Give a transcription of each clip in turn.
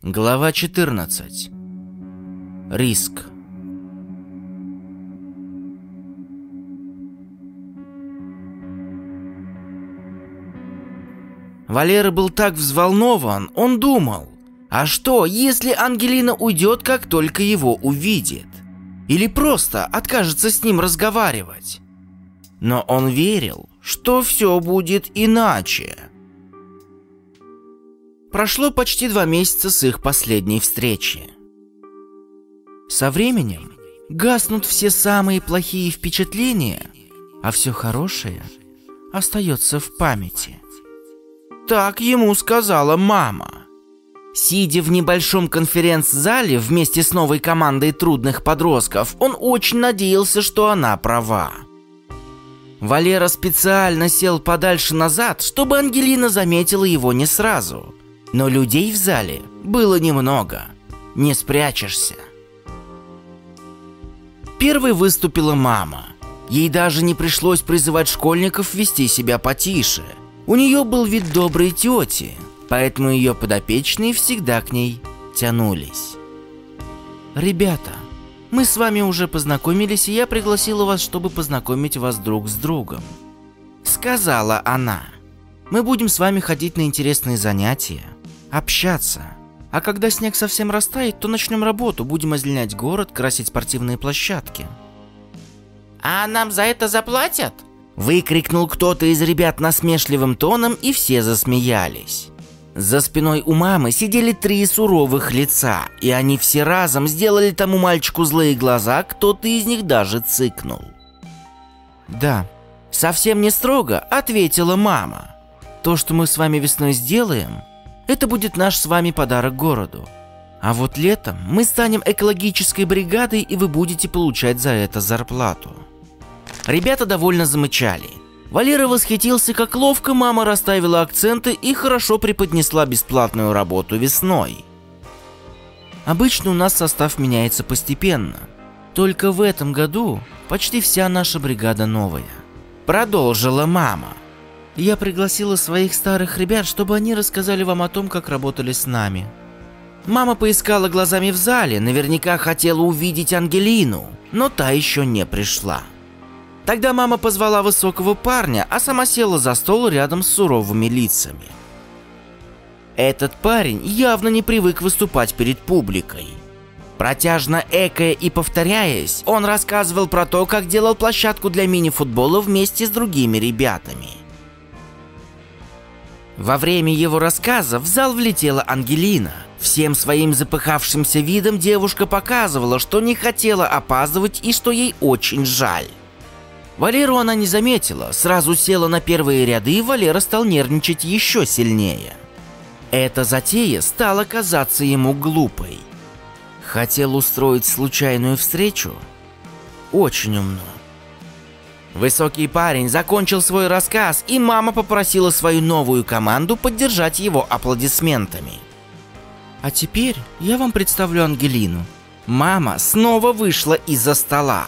Глава 14. Риск. Валера был так взволнован, он думал, а что, если Ангелина уйдет, как только его увидит? Или просто откажется с ним разговаривать? Но он верил, что все будет иначе. Прошло почти два месяца с их последней встречи. Со временем гаснут все самые плохие впечатления, а все хорошее остается в памяти. Так ему сказала мама. Сидя в небольшом конференц-зале вместе с новой командой трудных подростков, он очень надеялся, что она права. Валера специально сел подальше назад, чтобы Ангелина заметила его не сразу. Но людей в зале было немного. Не спрячешься. Первой выступила мама. Ей даже не пришлось призывать школьников вести себя потише. У нее был вид доброй тети, поэтому ее подопечные всегда к ней тянулись. «Ребята, мы с вами уже познакомились, и я пригласила вас, чтобы познакомить вас друг с другом», — сказала она. «Мы будем с вами ходить на интересные занятия, общаться. А когда снег совсем растает, то начнем работу, будем озеленять город, красить спортивные площадки». «А нам за это заплатят?» Выкрикнул кто-то из ребят насмешливым тоном, и все засмеялись. За спиной у мамы сидели три суровых лица, и они все разом сделали тому мальчику злые глаза, кто-то из них даже цыкнул. «Да, совсем не строго», — ответила мама. «То, что мы с вами весной сделаем, это будет наш с вами подарок городу. А вот летом мы станем экологической бригадой, и вы будете получать за это зарплату». Ребята довольно замычали. Валера восхитился, как ловко мама расставила акценты и хорошо преподнесла бесплатную работу весной. Обычно у нас состав меняется постепенно. Только в этом году почти вся наша бригада новая. Продолжила мама. Я пригласила своих старых ребят, чтобы они рассказали вам о том, как работали с нами. Мама поискала глазами в зале, наверняка хотела увидеть Ангелину, но та еще не пришла. Тогда мама позвала высокого парня, а сама села за стол рядом с суровыми лицами. Этот парень явно не привык выступать перед публикой. Протяжно экая и повторяясь, он рассказывал про то, как делал площадку для мини-футбола вместе с другими ребятами. Во время его рассказа в зал влетела Ангелина. Всем своим запыхавшимся видом девушка показывала, что не хотела опаздывать и что ей очень жаль. Валеру она не заметила, сразу села на первые ряды, и Валера стал нервничать еще сильнее. Эта затея стала казаться ему глупой. Хотел устроить случайную встречу? Очень умно. Высокий парень закончил свой рассказ, и мама попросила свою новую команду поддержать его аплодисментами. А теперь я вам представлю Ангелину. Мама снова вышла из-за стола.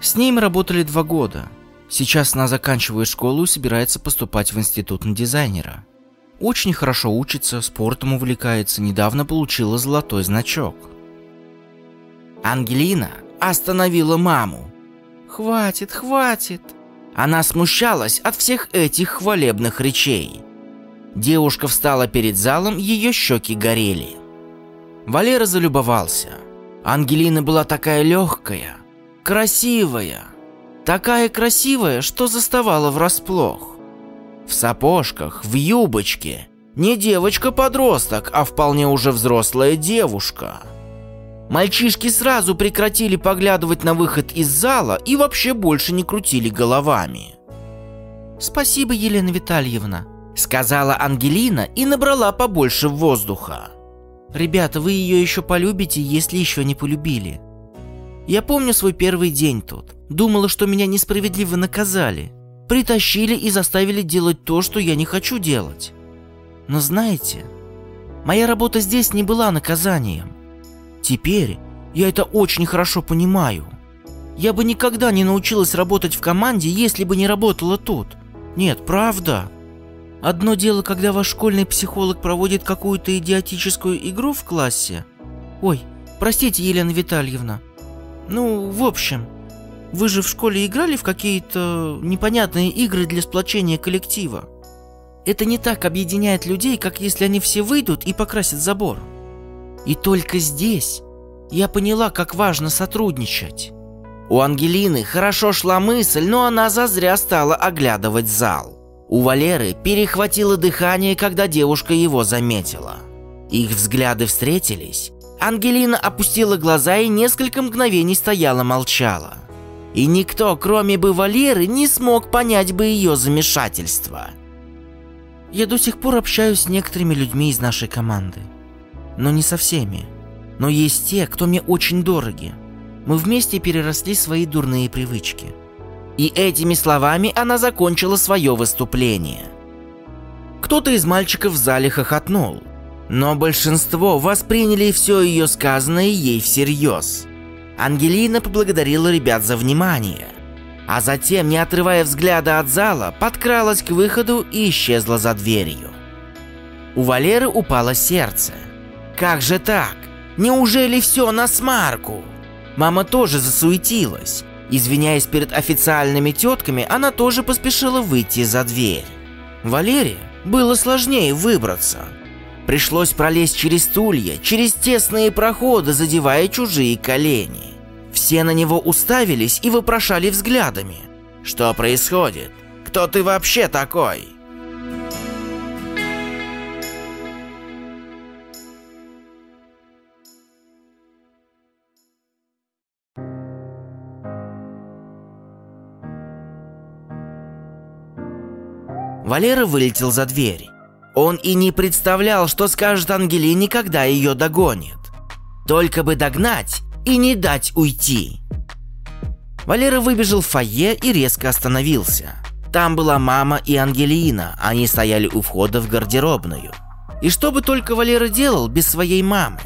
С ней мы работали два года. Сейчас она заканчивает школу и собирается поступать в институт на дизайнера. Очень хорошо учится, спортом увлекается, недавно получила золотой значок. Ангелина остановила маму. «Хватит, хватит!» Она смущалась от всех этих хвалебных речей. Девушка встала перед залом, ее щеки горели. Валера залюбовался. Ангелина была такая легкая, красивая. Такая красивая, что заставала врасплох. В сапожках, в юбочке. Не девочка-подросток, а вполне уже взрослая девушка. Мальчишки сразу прекратили поглядывать на выход из зала и вообще больше не крутили головами. «Спасибо, Елена Витальевна», — сказала Ангелина и набрала побольше воздуха. «Ребята, вы ее еще полюбите, если еще не полюбили. Я помню свой первый день тут. Думала, что меня несправедливо наказали. Притащили и заставили делать то, что я не хочу делать. Но знаете, моя работа здесь не была наказанием. Теперь я это очень хорошо понимаю. Я бы никогда не научилась работать в команде, если бы не работала тут. Нет, правда. Одно дело, когда ваш школьный психолог проводит какую-то идиотическую игру в классе. Ой, простите, Елена Витальевна. Ну, в общем, вы же в школе играли в какие-то непонятные игры для сплочения коллектива. Это не так объединяет людей, как если они все выйдут и покрасят забор. И только здесь я поняла, как важно сотрудничать. У Ангелины хорошо шла мысль, но она зазря стала оглядывать зал. У Валеры перехватило дыхание, когда девушка его заметила. Их взгляды встретились. Ангелина опустила глаза и несколько мгновений стояла молчала. И никто, кроме бы Валеры, не смог понять бы ее замешательство. Я до сих пор общаюсь с некоторыми людьми из нашей команды. Но не со всеми. Но есть те, кто мне очень дороги. Мы вместе переросли свои дурные привычки. И этими словами она закончила свое выступление. Кто-то из мальчиков в зале хохотнул, но большинство восприняли все ее сказанное ей всерьез. Ангелина поблагодарила ребят за внимание, а затем, не отрывая взгляда от зала, подкралась к выходу и исчезла за дверью. У Валеры упало сердце. Как же так? Неужели все на смарку? Мама тоже засуетилась. Извиняясь перед официальными тетками, она тоже поспешила выйти за дверь. Валерии было сложнее выбраться. Пришлось пролезть через стулья, через тесные проходы, задевая чужие колени. Все на него уставились и вопрошали взглядами. «Что происходит? Кто ты вообще такой?» Валера вылетел за дверь. Он и не представлял, что скажет Ангелине, когда ее догонит. Только бы догнать и не дать уйти. Валера выбежал в фойе и резко остановился. Там была мама и Ангелина, они стояли у входа в гардеробную. И что бы только Валера делал без своей мамы?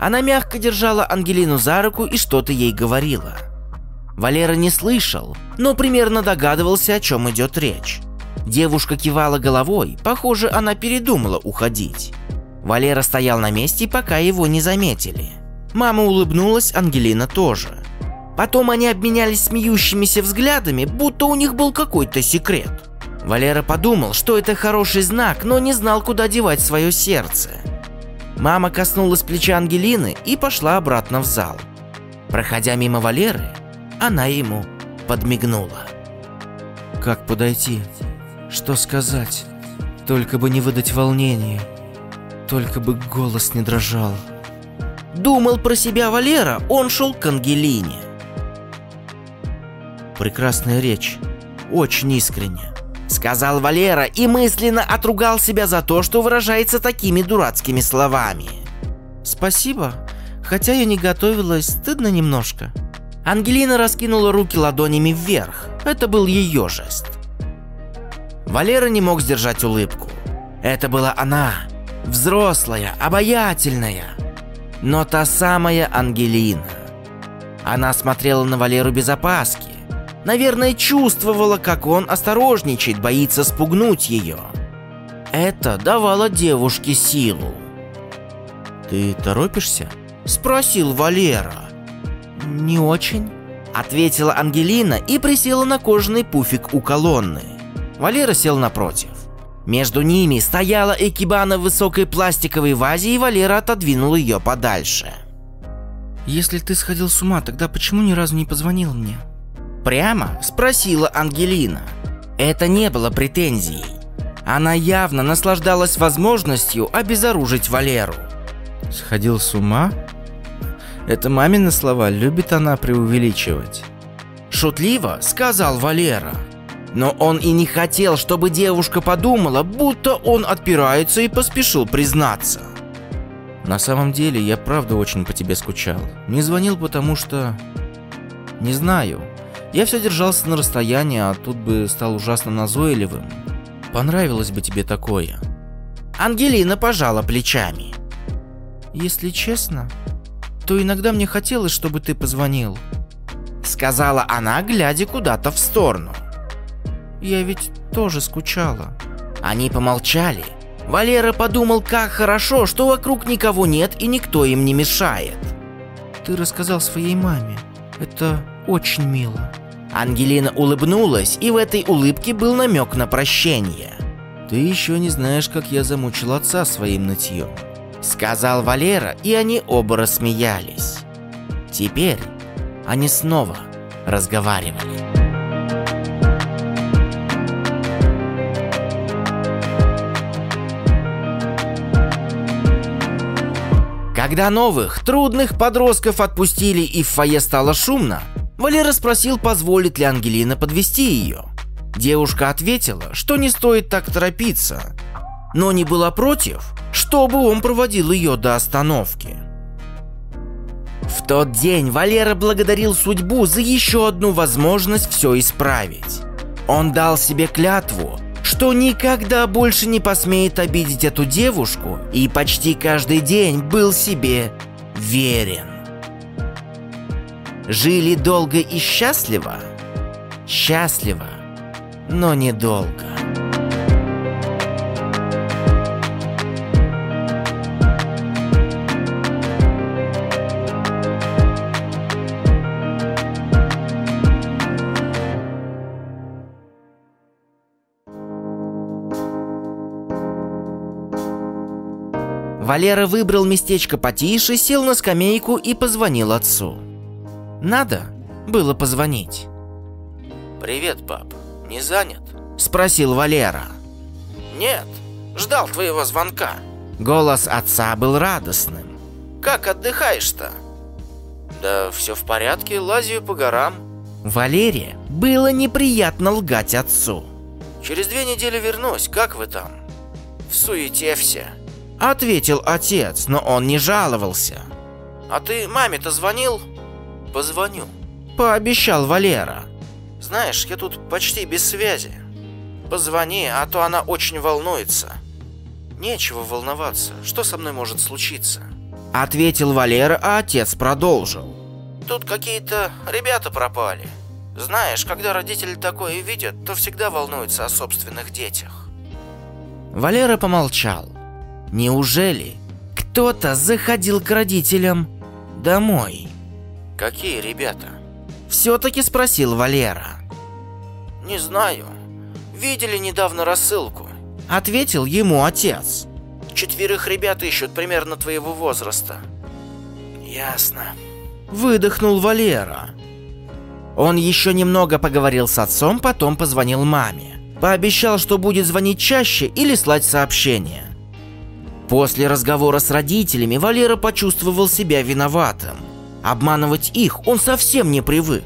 Она мягко держала Ангелину за руку и что-то ей говорила. Валера не слышал, но примерно догадывался, о чем идет речь. Девушка кивала головой, похоже, она передумала уходить. Валера стоял на месте, пока его не заметили. Мама улыбнулась, Ангелина тоже. Потом они обменялись смеющимися взглядами, будто у них был какой-то секрет. Валера подумал, что это хороший знак, но не знал, куда девать свое сердце. Мама коснулась плеча Ангелины и пошла обратно в зал. Проходя мимо Валеры, она ему подмигнула. «Как подойти?» Что сказать? Только бы не выдать волнение. Только бы голос не дрожал. Думал про себя Валера, он шел к Ангелине. Прекрасная речь. Очень искренне. Сказал Валера и мысленно отругал себя за то, что выражается такими дурацкими словами. Спасибо, хотя я не готовилась, стыдно немножко. Ангелина раскинула руки ладонями вверх. Это был ее жест. Валера не мог сдержать улыбку. Это была она, взрослая, обаятельная, но та самая Ангелина. Она смотрела на Валеру без опаски. Наверное, чувствовала, как он осторожничает, боится спугнуть ее. Это давало девушке силу. «Ты торопишься?» – спросил Валера. «Не очень», – ответила Ангелина и присела на кожаный пуфик у колонны. Валера сел напротив. Между ними стояла Экибана в высокой пластиковой вазе, и Валера отодвинул ее подальше. «Если ты сходил с ума, тогда почему ни разу не позвонил мне?» Прямо спросила Ангелина. Это не было претензией. Она явно наслаждалась возможностью обезоружить Валеру. «Сходил с ума?» Это мамины слова, любит она преувеличивать. Шутливо сказал Валера. Но он и не хотел, чтобы девушка подумала, будто он отпирается и поспешил признаться. На самом деле, я правда очень по тебе скучал. Не звонил, потому что... Не знаю. Я все держался на расстоянии, а тут бы стал ужасно назойливым. Понравилось бы тебе такое. Ангелина пожала плечами. Если честно, то иногда мне хотелось, чтобы ты позвонил. Сказала она, глядя куда-то в сторону. Я ведь тоже скучала. Они помолчали. Валера подумал, как хорошо, что вокруг никого нет и никто им не мешает. Ты рассказал своей маме. Это очень мило. Ангелина улыбнулась, и в этой улыбке был намек на прощение. Ты еще не знаешь, как я замучил отца своим нытьем. Сказал Валера, и они оба рассмеялись. Теперь они снова разговаривали. Когда новых, трудных подростков отпустили и в фойе стало шумно, Валера спросил, позволит ли Ангелина подвести ее. Девушка ответила, что не стоит так торопиться, но не была против, чтобы он проводил ее до остановки. В тот день Валера благодарил судьбу за еще одну возможность все исправить. Он дал себе клятву, что никогда больше не посмеет обидеть эту девушку и почти каждый день был себе верен. Жили долго и счастливо? Счастливо, но недолго. Валера выбрал местечко потише, сел на скамейку и позвонил отцу. Надо было позвонить. «Привет, пап. Не занят?» – спросил Валера. «Нет, ждал твоего звонка». Голос отца был радостным. «Как отдыхаешь-то?» «Да все в порядке, лазю по горам». Валере было неприятно лгать отцу. «Через две недели вернусь, как вы там?» «В суете все». Ответил отец, но он не жаловался. «А ты маме-то звонил?» «Позвоню», – пообещал Валера. «Знаешь, я тут почти без связи. Позвони, а то она очень волнуется». «Нечего волноваться, что со мной может случиться?» Ответил Валера, а отец продолжил. «Тут какие-то ребята пропали. Знаешь, когда родители такое видят, то всегда волнуются о собственных детях». Валера помолчал. Неужели кто-то заходил к родителям домой? Какие ребята? Все-таки спросил Валера. Не знаю. Видели недавно рассылку. Ответил ему отец. Четверых ребят ищут примерно твоего возраста. Ясно. Выдохнул Валера. Он еще немного поговорил с отцом, потом позвонил маме. Пообещал, что будет звонить чаще или слать сообщения. После разговора с родителями Валера почувствовал себя виноватым. Обманывать их он совсем не привык.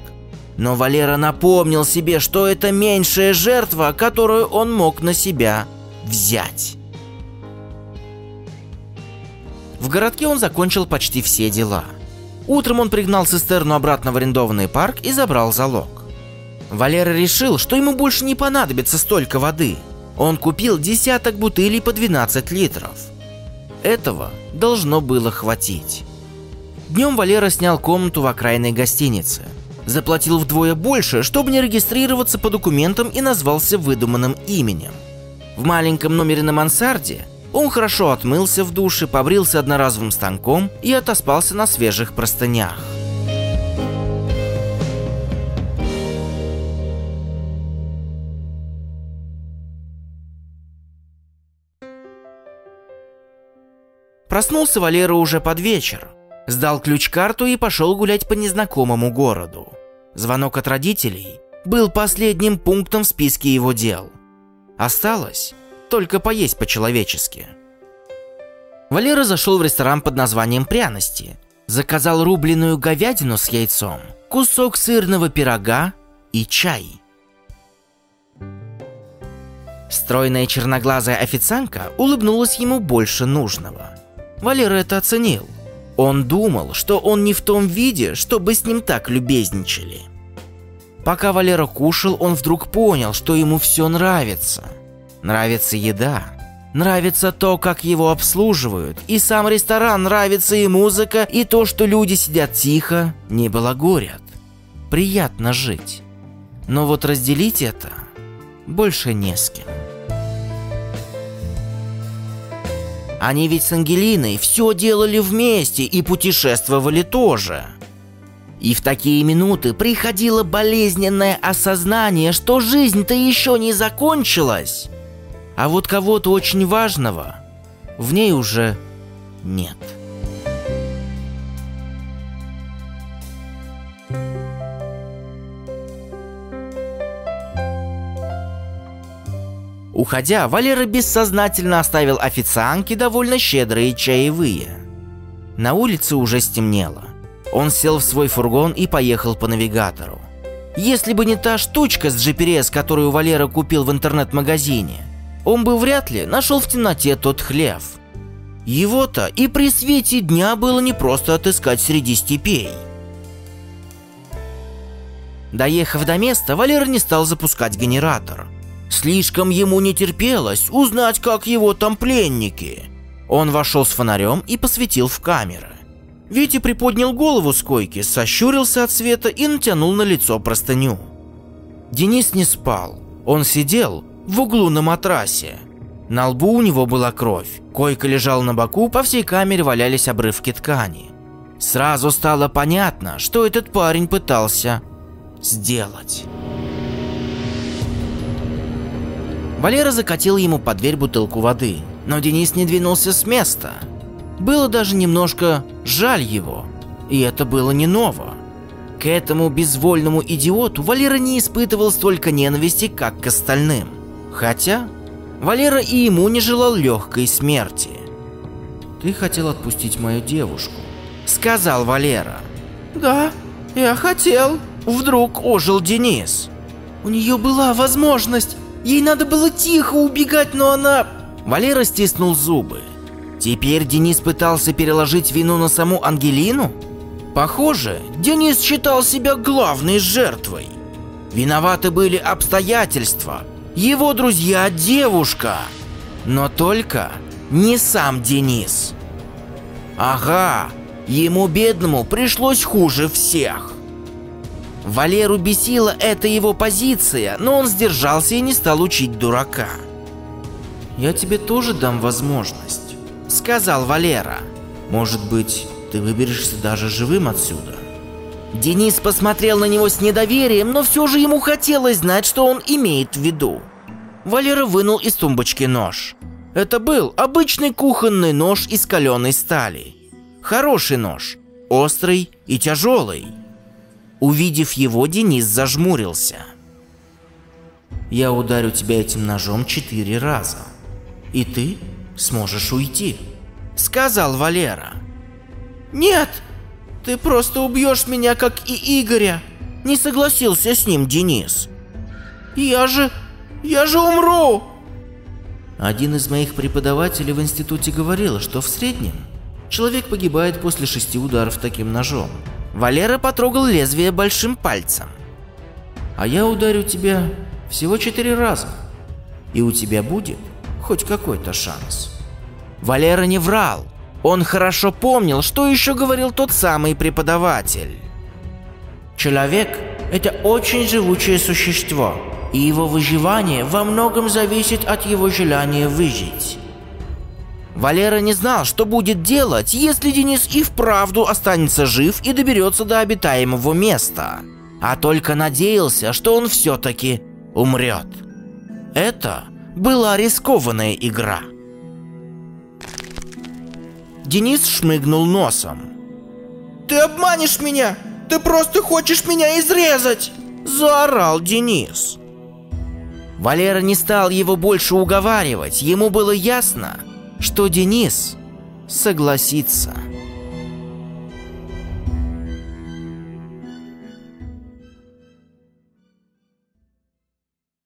Но Валера напомнил себе, что это меньшая жертва, которую он мог на себя взять. В городке он закончил почти все дела. Утром он пригнал цистерну обратно в арендованный парк и забрал залог. Валера решил, что ему больше не понадобится столько воды. Он купил десяток бутылей по 12 литров – этого должно было хватить. Днем Валера снял комнату в окраинной гостинице. Заплатил вдвое больше, чтобы не регистрироваться по документам и назвался выдуманным именем. В маленьком номере на мансарде он хорошо отмылся в душе, побрился одноразовым станком и отоспался на свежих простынях. Проснулся Валера уже под вечер. Сдал ключ-карту и пошел гулять по незнакомому городу. Звонок от родителей был последним пунктом в списке его дел. Осталось только поесть по-человечески. Валера зашел в ресторан под названием «Пряности». Заказал рубленную говядину с яйцом, кусок сырного пирога и чай. Стройная черноглазая официантка улыбнулась ему больше нужного – Валера это оценил. Он думал, что он не в том виде, чтобы с ним так любезничали. Пока Валера кушал, он вдруг понял, что ему все нравится. Нравится еда, нравится то, как его обслуживают, и сам ресторан нравится и музыка, и то, что люди сидят тихо, не балагурят. Приятно жить. Но вот разделить это больше не с кем. Они ведь с Ангелиной все делали вместе и путешествовали тоже. И в такие минуты приходило болезненное осознание, что жизнь-то еще не закончилась. А вот кого-то очень важного в ней уже нет. Уходя, Валера бессознательно оставил официантке довольно щедрые чаевые. На улице уже стемнело. Он сел в свой фургон и поехал по навигатору. Если бы не та штучка с GPS, которую Валера купил в интернет-магазине, он бы вряд ли нашел в темноте тот хлев. Его-то и при свете дня было не просто отыскать среди степей. Доехав до места, Валера не стал запускать генератор – Слишком ему не терпелось узнать, как его там пленники. Он вошел с фонарем и посветил в камеры. Витя приподнял голову с койки, сощурился от света и натянул на лицо простыню. Денис не спал. Он сидел в углу на матрасе. На лбу у него была кровь. Койка лежала на боку, по всей камере валялись обрывки ткани. Сразу стало понятно, что этот парень пытался сделать. Валера закатил ему под дверь бутылку воды, но Денис не двинулся с места. Было даже немножко жаль его, и это было не ново. К этому безвольному идиоту Валера не испытывал столько ненависти, как к остальным. Хотя Валера и ему не желал легкой смерти. «Ты хотел отпустить мою девушку», — сказал Валера. «Да, я хотел». Вдруг ожил Денис. «У нее была возможность Ей надо было тихо убегать, но она...» Валера стиснул зубы. Теперь Денис пытался переложить вину на саму Ангелину? Похоже, Денис считал себя главной жертвой. Виноваты были обстоятельства, его друзья – девушка. Но только не сам Денис. Ага, ему бедному пришлось хуже всех. Валеру бесила эта его позиция, но он сдержался и не стал учить дурака. «Я тебе тоже дам возможность», — сказал Валера. «Может быть, ты выберешься даже живым отсюда?» Денис посмотрел на него с недоверием, но все же ему хотелось знать, что он имеет в виду. Валера вынул из тумбочки нож. Это был обычный кухонный нож из каленой стали. Хороший нож, острый и тяжелый. Увидев его, Денис зажмурился. «Я ударю тебя этим ножом четыре раза, и ты сможешь уйти», — сказал Валера. «Нет, ты просто убьешь меня, как и Игоря», — не согласился с ним Денис. «Я же... я же умру!» Один из моих преподавателей в институте говорил, что в среднем человек погибает после шести ударов таким ножом. Валера потрогал лезвие большим пальцем. «А я ударю тебя всего четыре раза, и у тебя будет хоть какой-то шанс». Валера не врал. Он хорошо помнил, что еще говорил тот самый преподаватель. Человек – это очень живучее существо, и его выживание во многом зависит от его желания выжить. Валера не знал, что будет делать, если Денис и вправду останется жив и доберется до обитаемого места. А только надеялся, что он все-таки умрет. Это была рискованная игра. Денис шмыгнул носом. «Ты обманешь меня! Ты просто хочешь меня изрезать!» Заорал Денис. Валера не стал его больше уговаривать, ему было ясно, что Денис согласится.